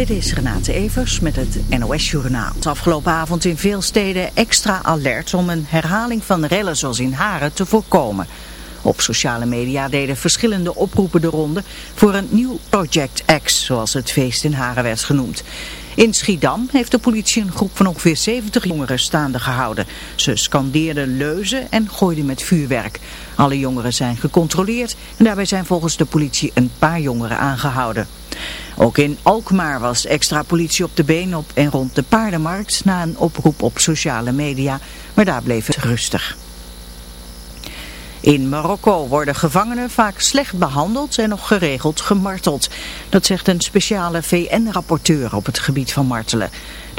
Dit is Renate Evers met het NOS Journaal. Afgelopen avond in veel steden extra alert om een herhaling van rellen zoals in Haren te voorkomen. Op sociale media deden verschillende oproepen de ronde voor een nieuw Project X, zoals het feest in Haren werd genoemd. In Schiedam heeft de politie een groep van ongeveer 70 jongeren staande gehouden. Ze scandeerden leuzen en gooiden met vuurwerk. Alle jongeren zijn gecontroleerd en daarbij zijn volgens de politie een paar jongeren aangehouden. Ook in Alkmaar was extra politie op de been op en rond de paardenmarkt na een oproep op sociale media, maar daar bleef het rustig. In Marokko worden gevangenen vaak slecht behandeld en nog geregeld gemarteld. Dat zegt een speciale VN-rapporteur op het gebied van martelen.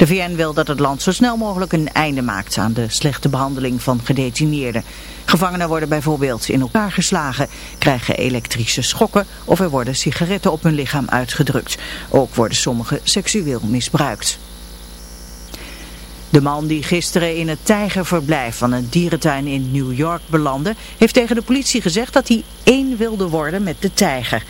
De VN wil dat het land zo snel mogelijk een einde maakt aan de slechte behandeling van gedetineerden. Gevangenen worden bijvoorbeeld in elkaar geslagen, krijgen elektrische schokken of er worden sigaretten op hun lichaam uitgedrukt. Ook worden sommigen seksueel misbruikt. De man die gisteren in het tijgerverblijf van een dierentuin in New York belandde, heeft tegen de politie gezegd dat hij één wilde worden met de tijger.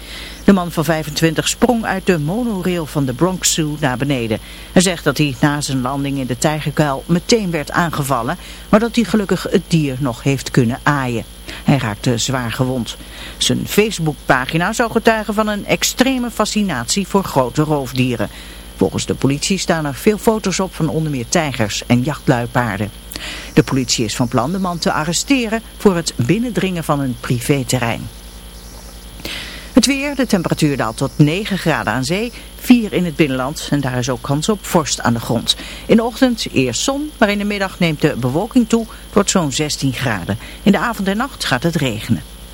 De man van 25 sprong uit de monorail van de Bronx Zoo naar beneden. Hij zegt dat hij na zijn landing in de tijgerkuil meteen werd aangevallen, maar dat hij gelukkig het dier nog heeft kunnen aaien. Hij raakte zwaar gewond. Zijn Facebookpagina zou getuigen van een extreme fascinatie voor grote roofdieren. Volgens de politie staan er veel foto's op van onder meer tijgers en jachtluipaarden. De politie is van plan de man te arresteren voor het binnendringen van een privéterrein. Het weer, de temperatuur daalt tot 9 graden aan zee, 4 in het binnenland en daar is ook kans op vorst aan de grond. In de ochtend eerst zon, maar in de middag neemt de bewolking toe, wordt zo'n 16 graden. In de avond en nacht gaat het regenen.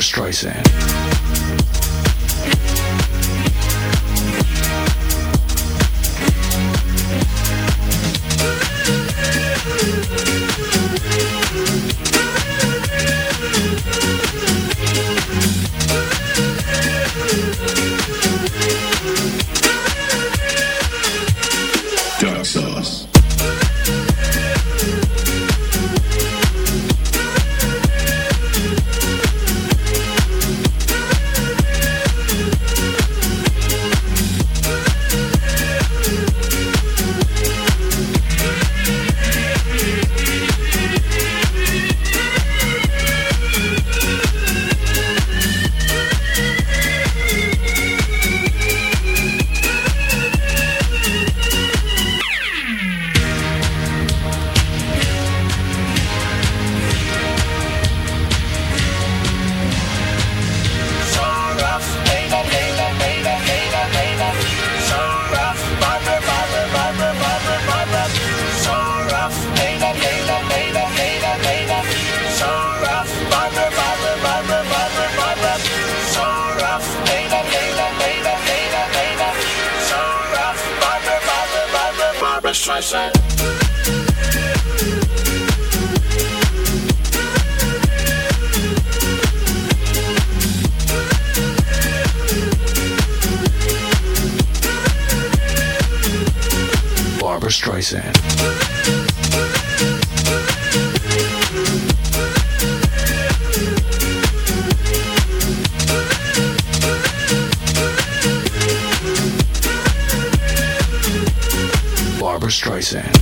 Streisand. Let's try. Barbara Streisand. Streisand.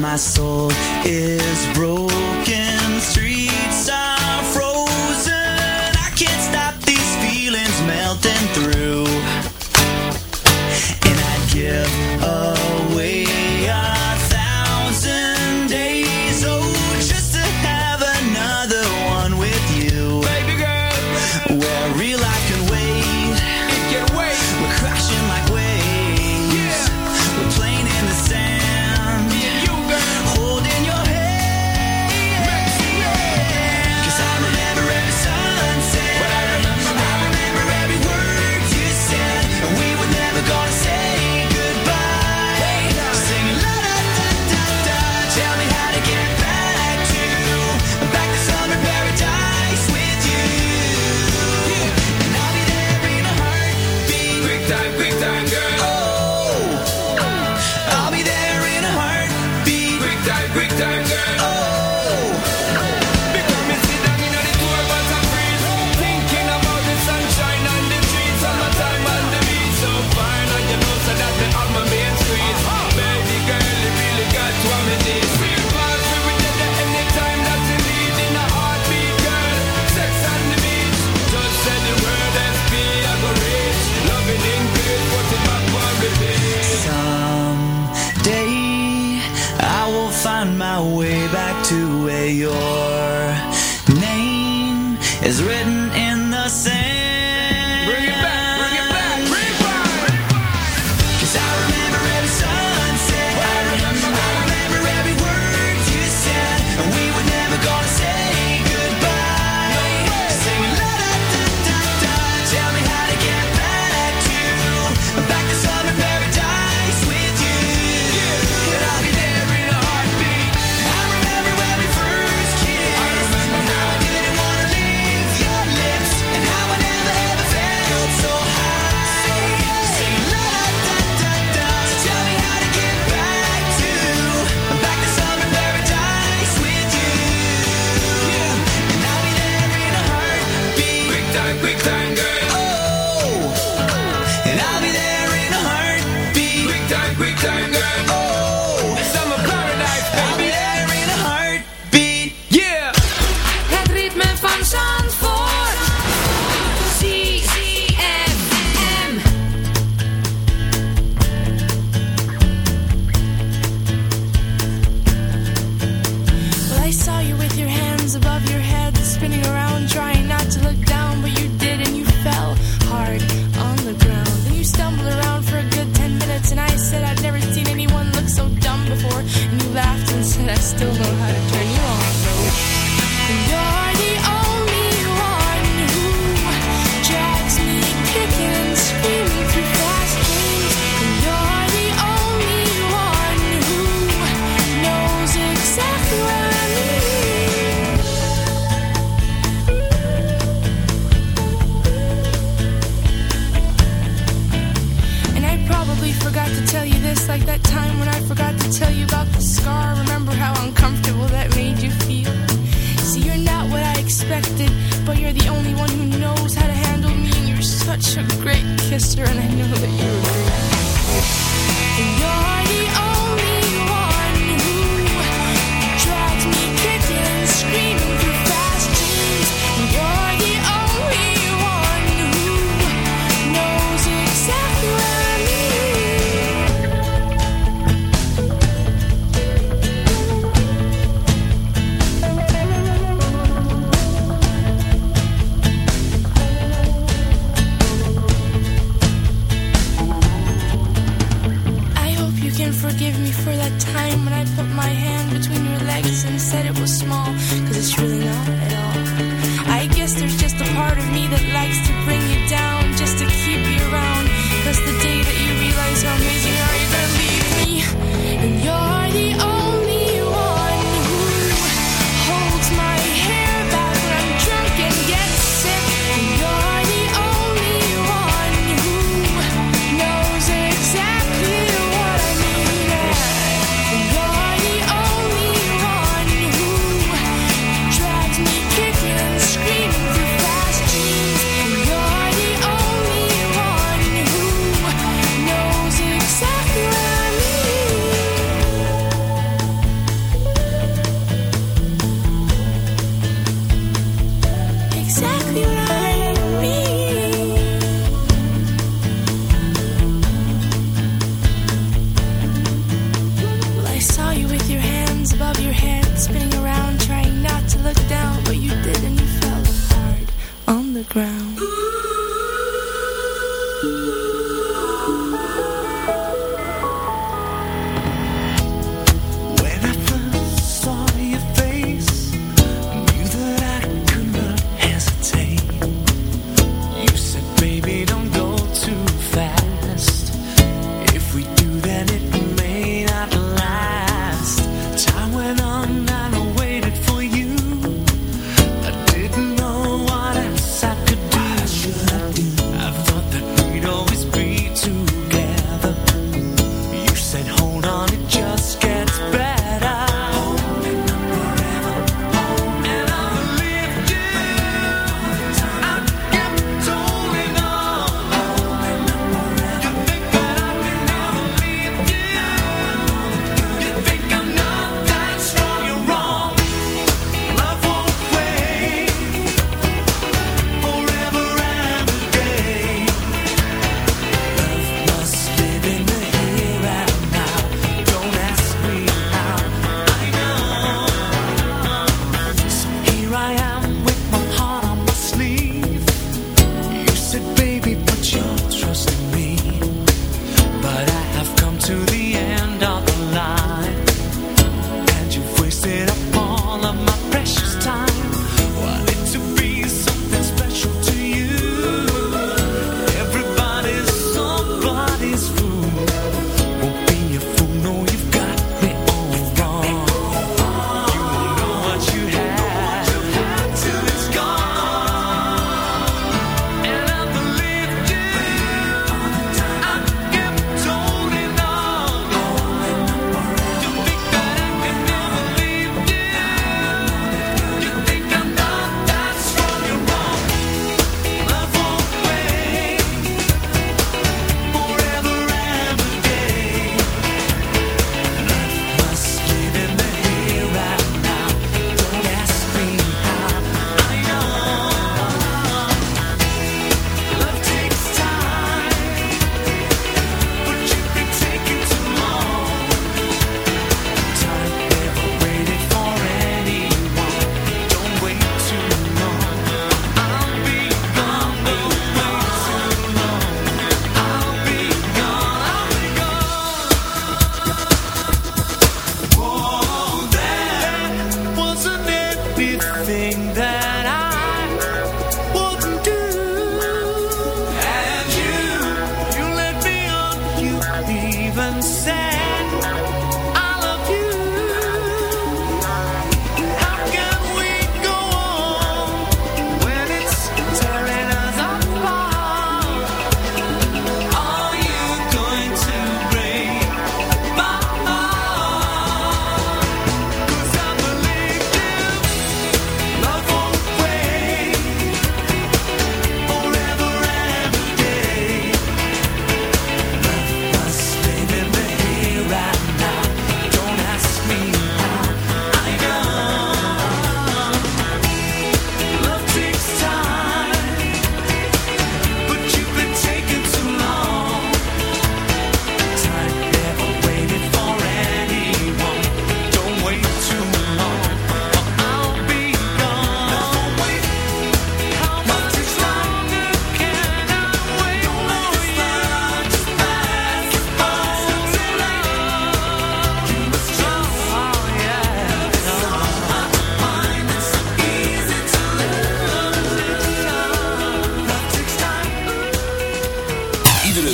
My soul is broken. Street